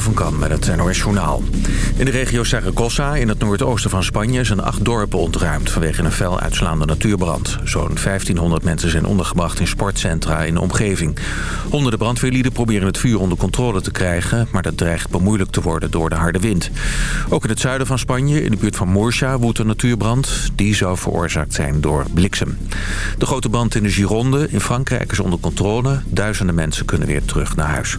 Van Kan met het NOS Journaal. In de regio Saragossa in het noordoosten van Spanje zijn acht dorpen ontruimd vanwege een fel uitslaande natuurbrand. Zo'n 1500 mensen zijn ondergebracht in sportcentra in de omgeving. Honderden brandweerlieden proberen het vuur onder controle te krijgen, maar dat dreigt bemoeilijkt te worden door de harde wind. Ook in het zuiden van Spanje, in de buurt van Murcia, woedt een natuurbrand. Die zou veroorzaakt zijn door bliksem. De grote brand in de Gironde in Frankrijk is onder controle. Duizenden mensen kunnen weer terug naar huis.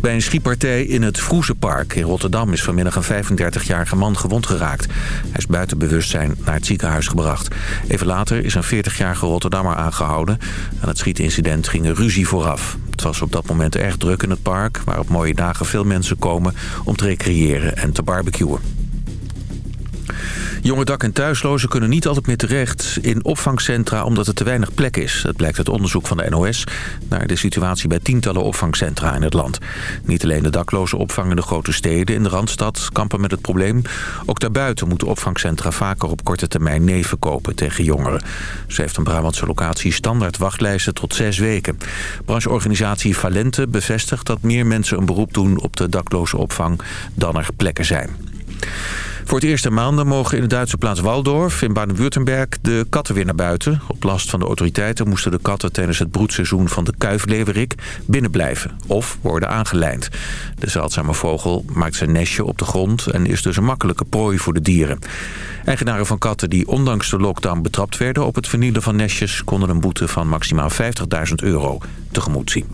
Bij een schietpartij in het Vroezenpark in Rotterdam... is vanmiddag een 35-jarige man gewond geraakt. Hij is buiten bewustzijn naar het ziekenhuis gebracht. Even later is een 40-jarige Rotterdammer aangehouden. Aan het schietincident ging een ruzie vooraf. Het was op dat moment erg druk in het park... waar op mooie dagen veel mensen komen om te recreëren en te barbecuen. Jonge dak- en thuislozen kunnen niet altijd meer terecht in opvangcentra omdat er te weinig plek is. Dat blijkt uit onderzoek van de NOS naar de situatie bij tientallen opvangcentra in het land. Niet alleen de daklozen opvang in de grote steden in de Randstad kampen met het probleem. Ook daarbuiten moeten opvangcentra vaker op korte termijn nee verkopen tegen jongeren. Ze heeft een Brabantse locatie standaard wachtlijsten tot zes weken. Brancheorganisatie Valente bevestigt dat meer mensen een beroep doen op de dakloze opvang dan er plekken zijn. Voor het eerste maanden mogen in de Duitse plaats Waldorf in Baden-Württemberg de katten weer naar buiten. Op last van de autoriteiten moesten de katten tijdens het broedseizoen van de kuifleeuwerik binnenblijven of worden aangelijnd. De zeldzame vogel maakt zijn nestje op de grond en is dus een makkelijke prooi voor de dieren. Eigenaren van katten die ondanks de lockdown betrapt werden op het vernielen van nestjes konden een boete van maximaal 50.000 euro tegemoet zien.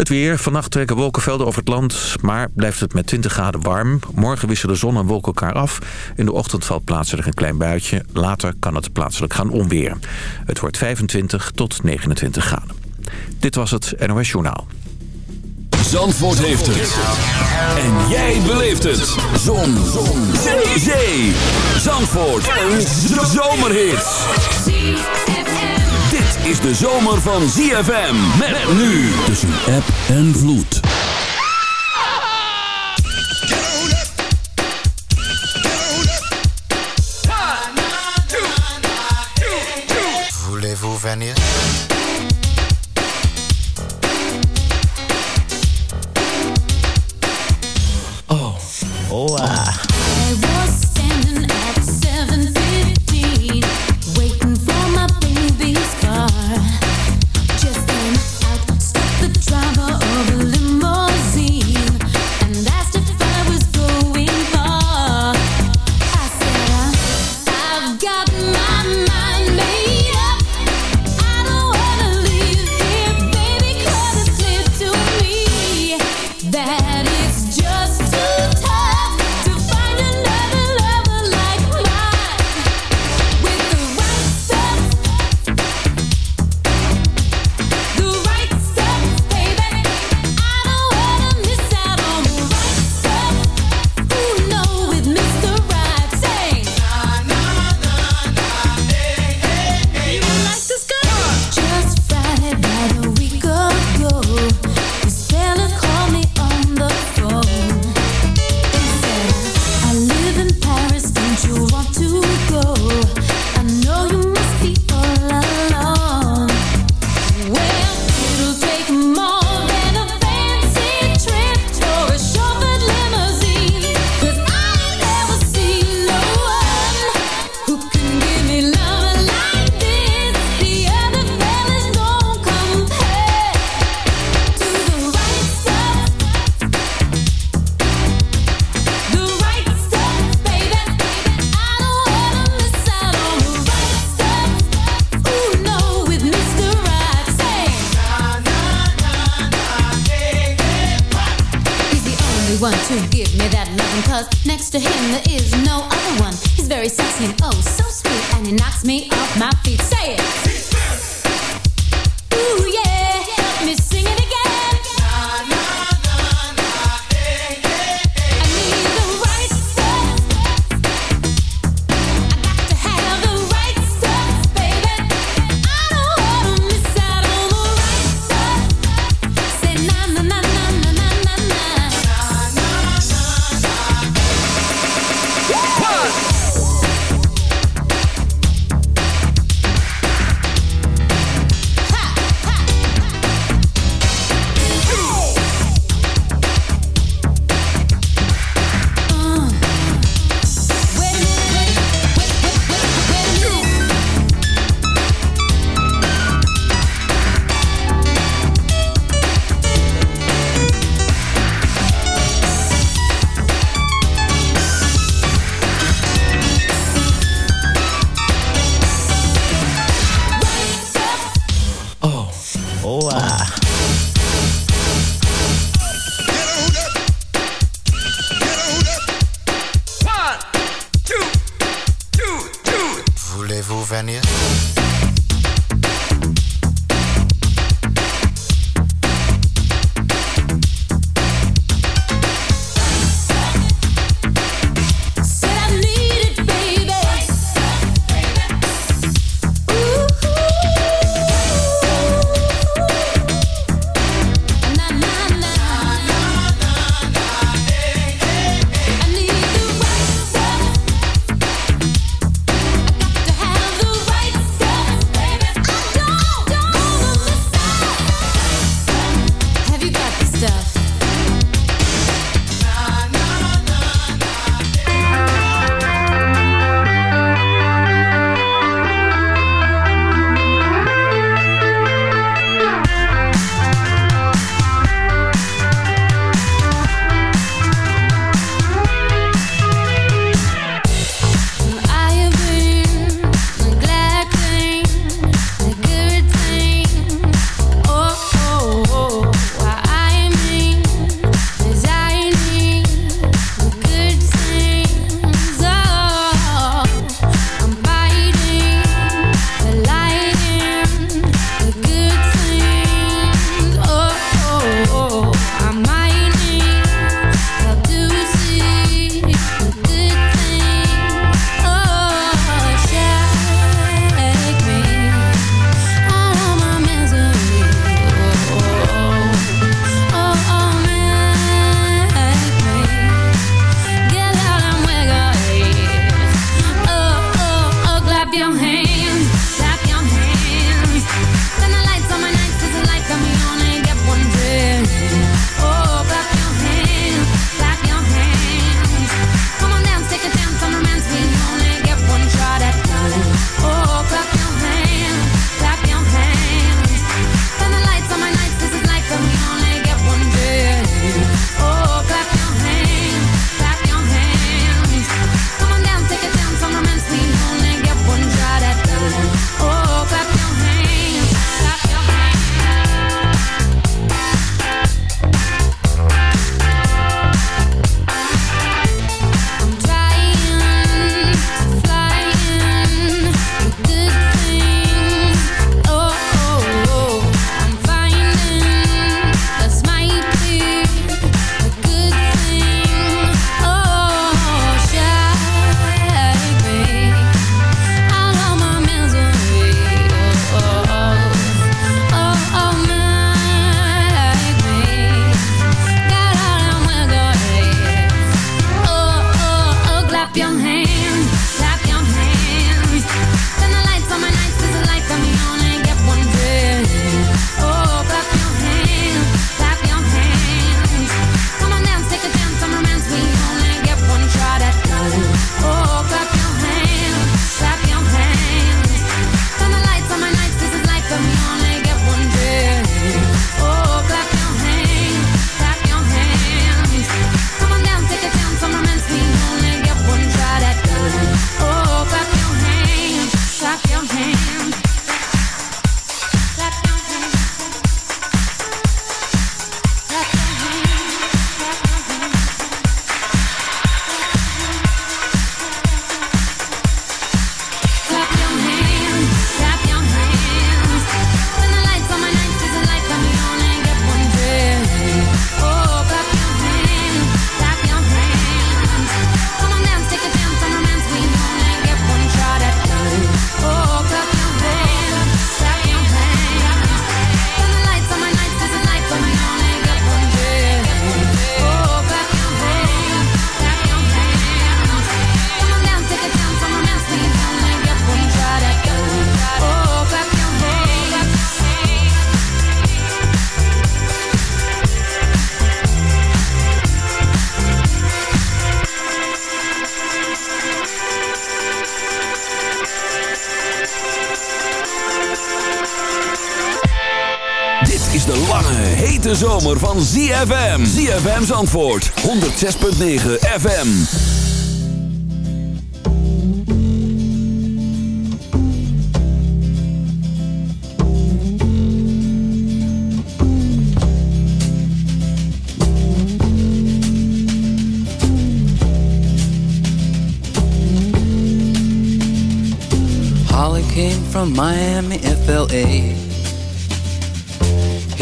Het weer. Vannacht trekken wolkenvelden over het land, maar blijft het met 20 graden warm. Morgen wisselen zon en wolken elkaar af. In de ochtend valt plaatselijk een klein buitje. Later kan het plaatselijk gaan onweren. Het wordt 25 tot 29 graden. Dit was het NOS Journaal. Zandvoort heeft het. En jij beleeft het. Zon. zon. Zee. Zee. Zandvoort. Een zomerhit is de zomer van ZFM. Met nu tussen app en vloed. Voulez-vous venir? Oh, oh ah. voulez-vous venir ZFM. ZFM's antwoord. 106.9 FM. Holly came from Miami, FLA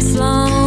this long.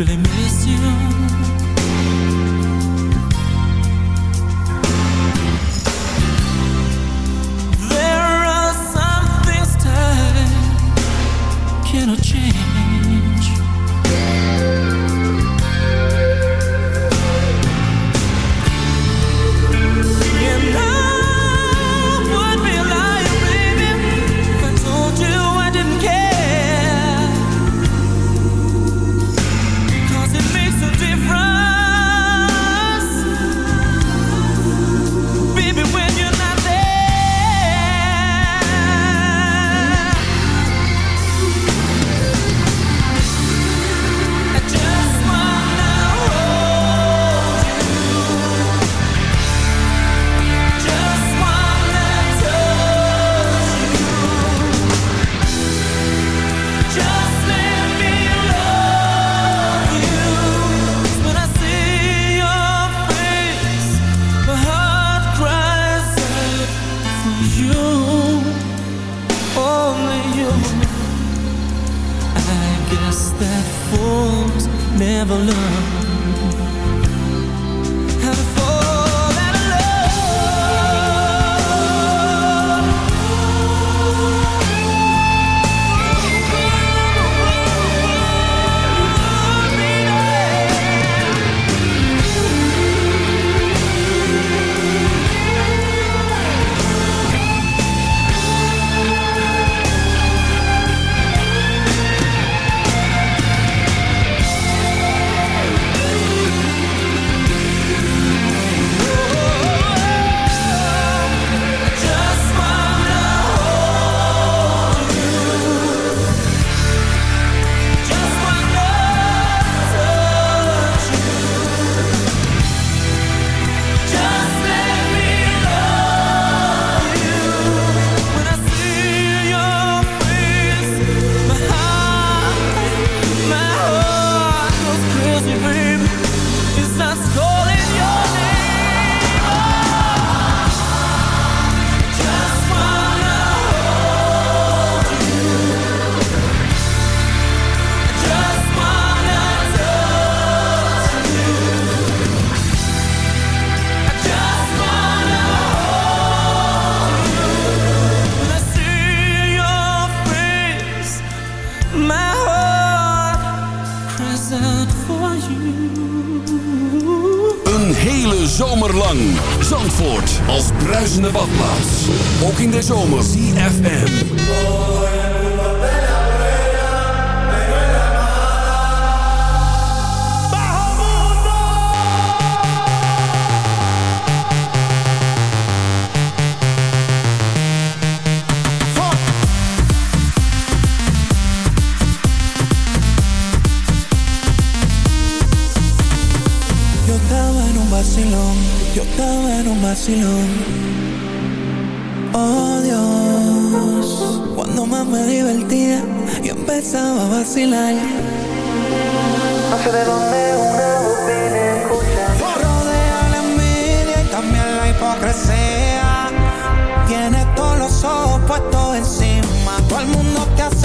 Really miss zomer.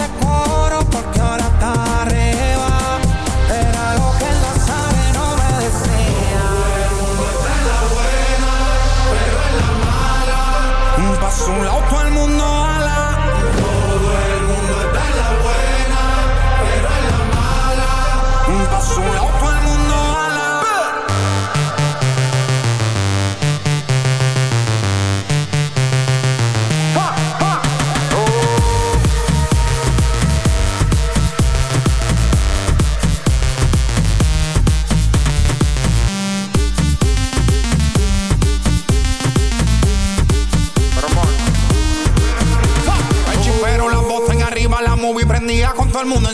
Mundo te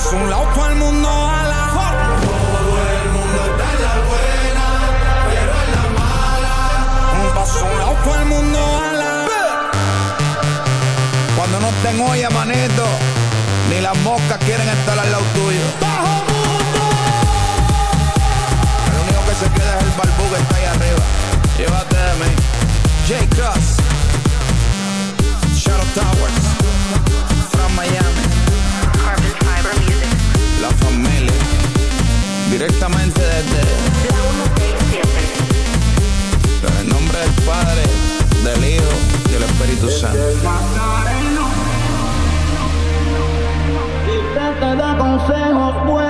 Sono l'auto al mondo y del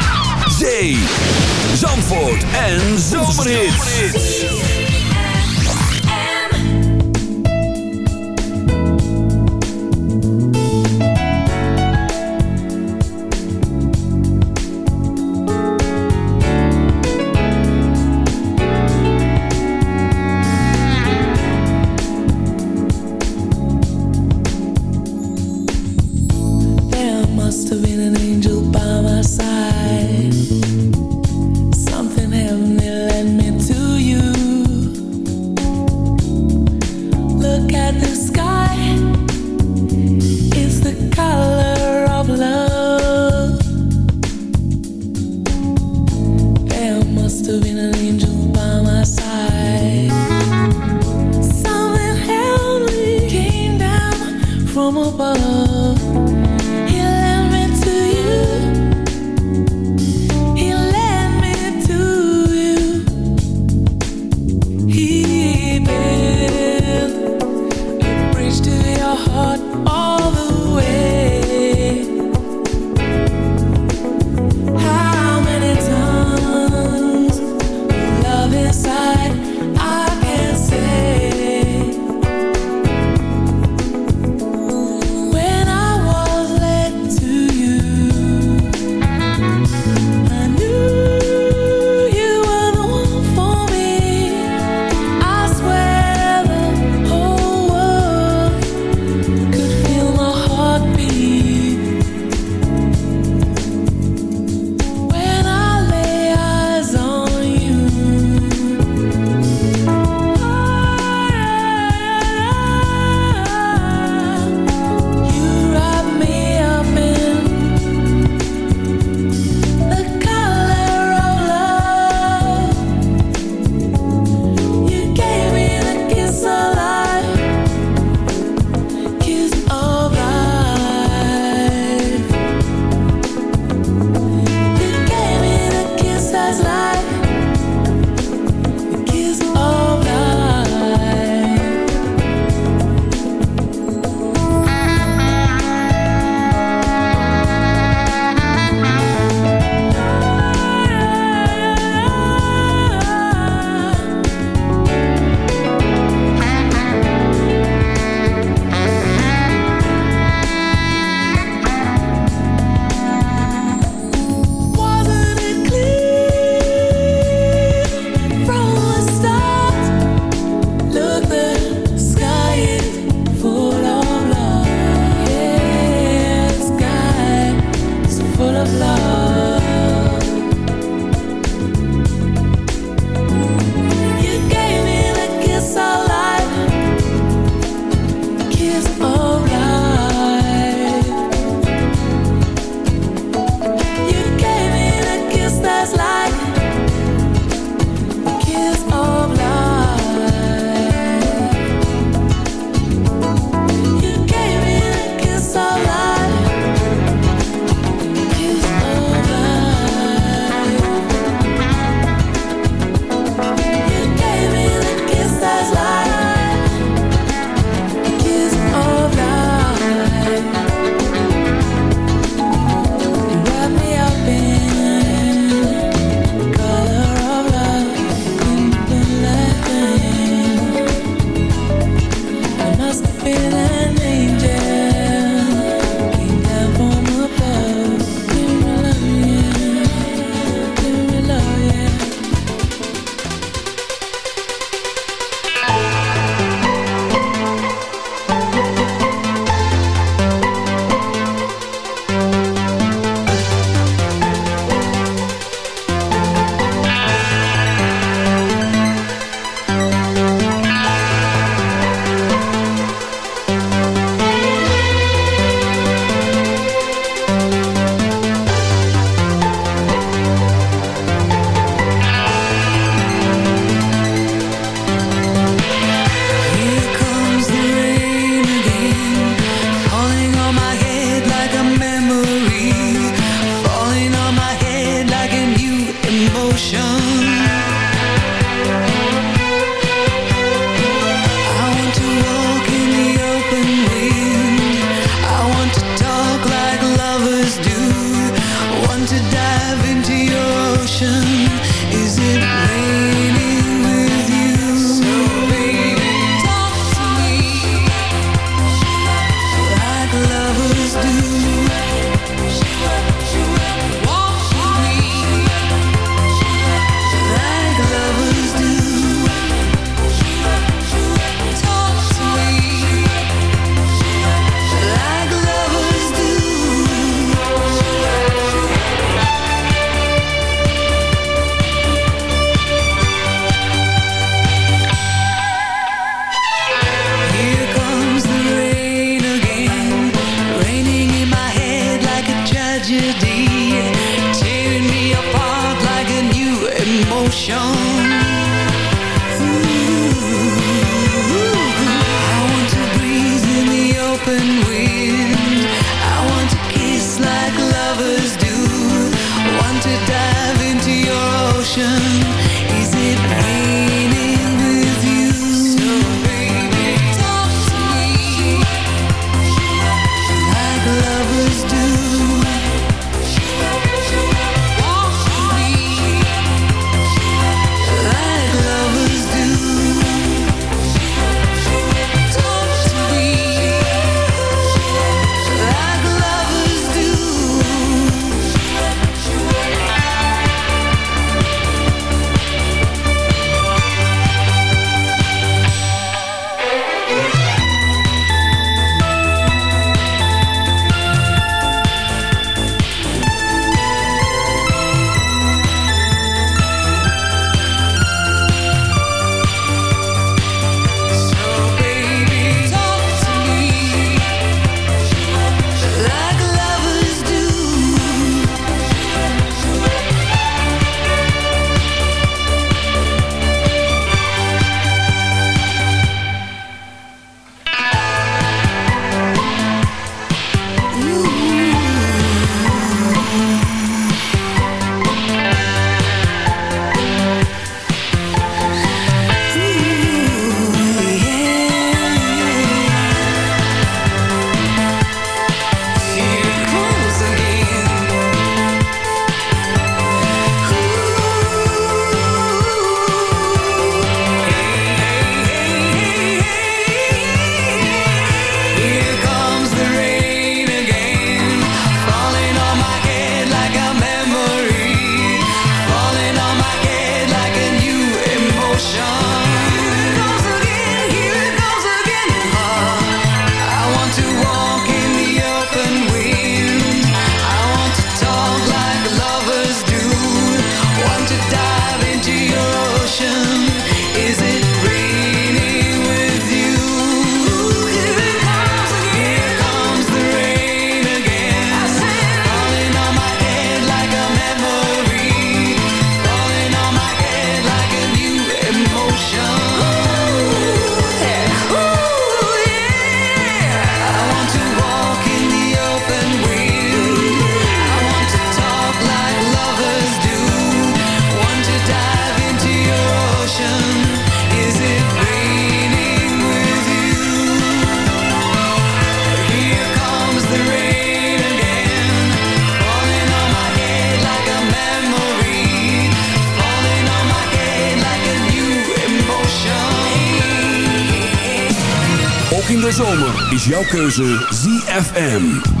jouw keuze ZFM.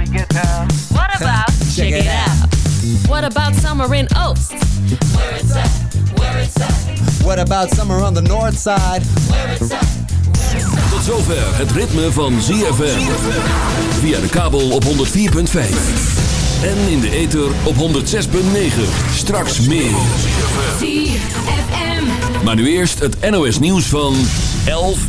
summer in Oost? Where it's at, where it's at, What about summer on the north side? where it's at. Tot zover het ritme van ZFM. Via de kabel op 104.5. En in de ether op 106.9. Straks meer. ZFM. Maar nu eerst het NOS nieuws van 11